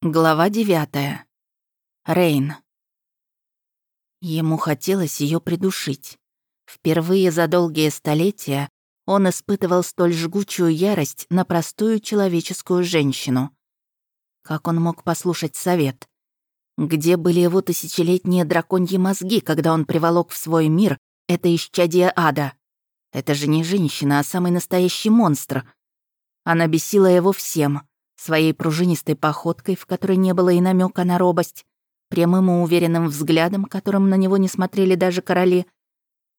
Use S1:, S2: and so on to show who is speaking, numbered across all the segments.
S1: Глава девятая. Рейн. Ему хотелось ее придушить. Впервые за долгие столетия он испытывал столь жгучую ярость на простую человеческую женщину. Как он мог послушать совет? Где были его тысячелетние драконьи мозги, когда он приволок в свой мир это исчадие ада? Это же не женщина, а самый настоящий монстр. Она бесила его всем — Своей пружинистой походкой, в которой не было и намека на робость, прямым и уверенным взглядом, которым на него не смотрели даже короли,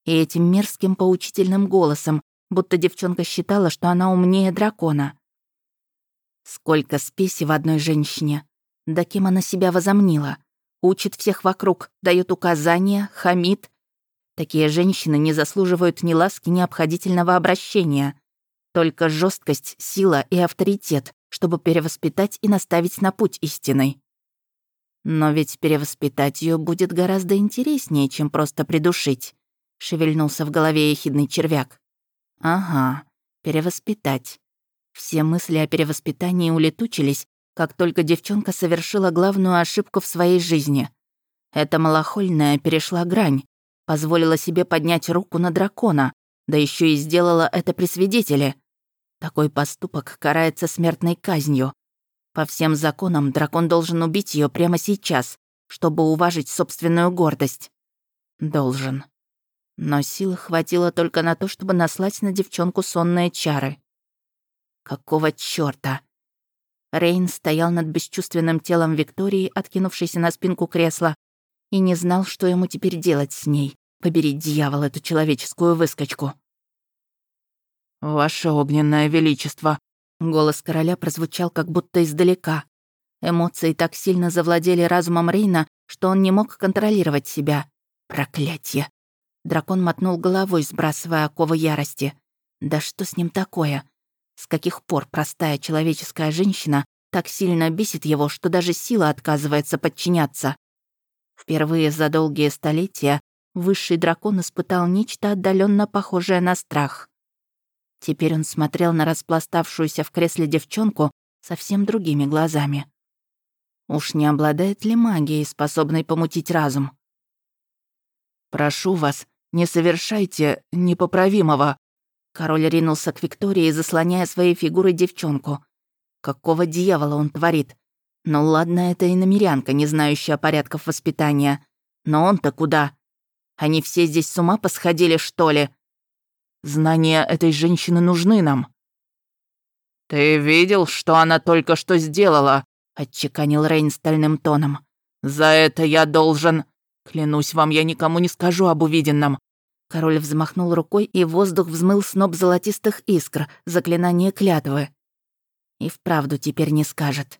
S1: и этим мерзким поучительным голосом, будто девчонка считала, что она умнее дракона. Сколько спеси в одной женщине. Да кем она себя возомнила? Учит всех вокруг, дает указания, хамит. Такие женщины не заслуживают ни ласки, ни обходительного обращения. Только жесткость, сила и авторитет, чтобы перевоспитать и наставить на путь истинный. Но ведь перевоспитать ее будет гораздо интереснее, чем просто придушить, шевельнулся в голове ехидный червяк. Ага, перевоспитать. Все мысли о перевоспитании улетучились, как только девчонка совершила главную ошибку в своей жизни. Эта малохольная перешла грань, позволила себе поднять руку на дракона, да еще и сделала это при свидетеле. Такой поступок карается смертной казнью. По всем законам дракон должен убить ее прямо сейчас, чтобы уважить собственную гордость. Должен. Но сил хватило только на то, чтобы наслать на девчонку сонные чары. Какого чёрта? Рейн стоял над бесчувственным телом Виктории, откинувшейся на спинку кресла, и не знал, что ему теперь делать с ней. Побери, дьявол, эту человеческую выскочку.
S2: «Ваше огненное величество!»
S1: Голос короля прозвучал как будто издалека. Эмоции так сильно завладели разумом Рейна, что он не мог контролировать себя. Проклятье! Дракон мотнул головой, сбрасывая оковы ярости. Да что с ним такое? С каких пор простая человеческая женщина так сильно бесит его, что даже сила отказывается подчиняться? Впервые за долгие столетия высший дракон испытал нечто отдаленно похожее на страх. Теперь он смотрел на распластавшуюся в кресле девчонку совсем другими глазами. Уж не обладает ли магией, способной помутить разум?
S2: «Прошу вас, не совершайте непоправимого!»
S1: Король ринулся к Виктории, заслоняя своей фигурой девчонку. Какого дьявола он творит? Ну ладно, это и намерянка, не знающая порядков воспитания. Но он-то куда? Они все здесь с ума посходили, что ли?
S2: Знания этой женщины нужны нам».
S3: «Ты видел, что она только что сделала?»
S1: — отчеканил Рейн стальным тоном.
S3: «За это я должен...»
S2: «Клянусь вам, я никому не скажу об увиденном».
S1: Король взмахнул рукой, и воздух взмыл сноп золотистых искр, заклинание клятвы. И вправду теперь не скажет.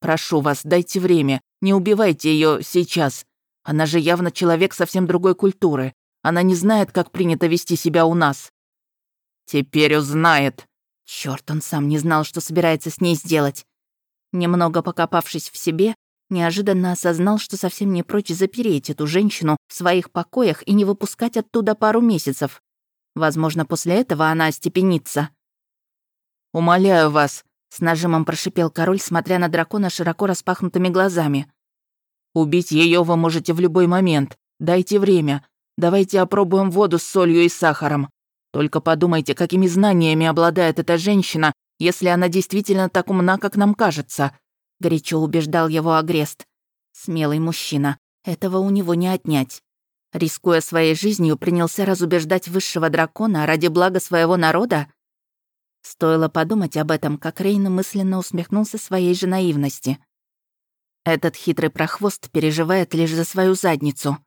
S2: «Прошу вас, дайте время, не убивайте ее сейчас. Она же явно человек совсем другой культуры. Она не знает, как принято вести себя у нас».
S3: «Теперь узнает».
S1: Черт, он сам не знал, что собирается с ней сделать. Немного покопавшись в себе, неожиданно осознал, что совсем не прочь запереть эту женщину в своих покоях и не выпускать оттуда пару месяцев. Возможно, после этого она остепенится.
S2: «Умоляю вас», —
S1: с нажимом прошипел король, смотря на дракона широко распахнутыми глазами.
S2: «Убить ее вы можете в любой момент. Дайте время. Давайте опробуем воду с солью и сахаром. Только подумайте, какими знаниями обладает эта женщина, если она действительно так умна, как нам кажется», — горячо убеждал его Агрест.
S1: Смелый мужчина. Этого у него не отнять. Рискуя своей жизнью, принялся разубеждать высшего дракона ради блага своего народа? Стоило подумать об этом, как Рейн мысленно усмехнулся своей же наивности. Этот хитрый прохвост переживает лишь за свою задницу.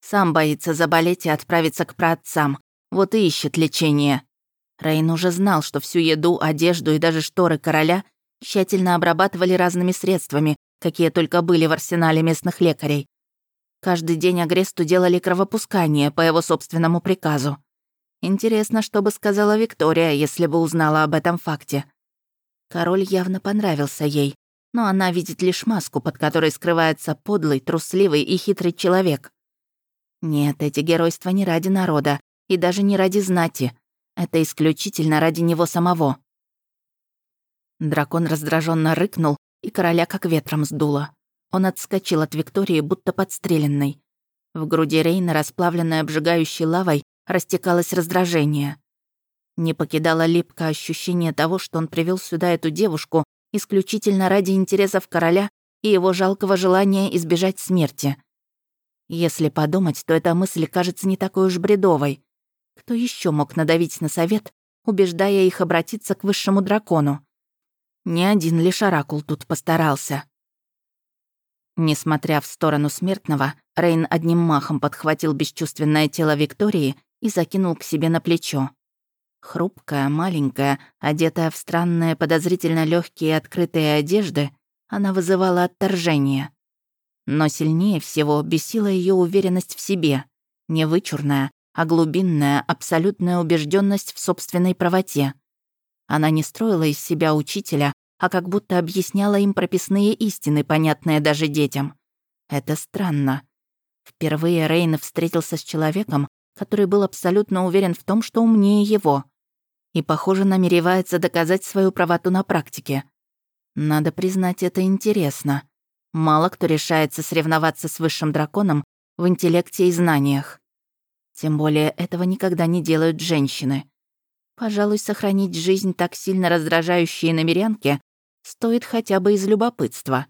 S1: Сам боится заболеть и отправиться к праотцам. Вот и ищет лечение. Рейн уже знал, что всю еду, одежду и даже шторы короля тщательно обрабатывали разными средствами, какие только были в арсенале местных лекарей. Каждый день Агресту делали кровопускание по его собственному приказу. Интересно, что бы сказала Виктория, если бы узнала об этом факте. Король явно понравился ей, но она видит лишь маску, под которой скрывается подлый, трусливый и хитрый человек. Нет, эти геройства не ради народа и даже не ради знати. Это исключительно ради него самого. Дракон раздраженно рыкнул и короля как ветром сдуло. Он отскочил от Виктории, будто подстреленный. В груди Рейна, расплавленной обжигающей лавой, растекалось раздражение. Не покидало липкое ощущение того, что он привел сюда эту девушку исключительно ради интересов короля и его жалкого желания избежать смерти. Если подумать, то эта мысль кажется не такой уж бредовой. Кто еще мог надавить на совет, убеждая их обратиться к высшему дракону? Не один лишь оракул тут постарался. Несмотря в сторону смертного, Рейн одним махом подхватил бесчувственное тело Виктории и закинул к себе на плечо. Хрупкая, маленькая, одетая в странные, подозрительно легкие открытые одежды, она вызывала отторжение. Но сильнее всего бесила ее уверенность в себе, не вычурная, а глубинная, абсолютная убежденность в собственной правоте. Она не строила из себя учителя, а как будто объясняла им прописные истины, понятные даже детям. Это странно. Впервые Рейн встретился с человеком, который был абсолютно уверен в том, что умнее его. И, похоже, намеревается доказать свою правоту на практике. Надо признать, это интересно. Мало кто решается соревноваться с высшим драконом в интеллекте и знаниях. Тем более этого никогда не делают женщины. Пожалуй, сохранить жизнь так сильно раздражающей намерянке стоит хотя бы из любопытства.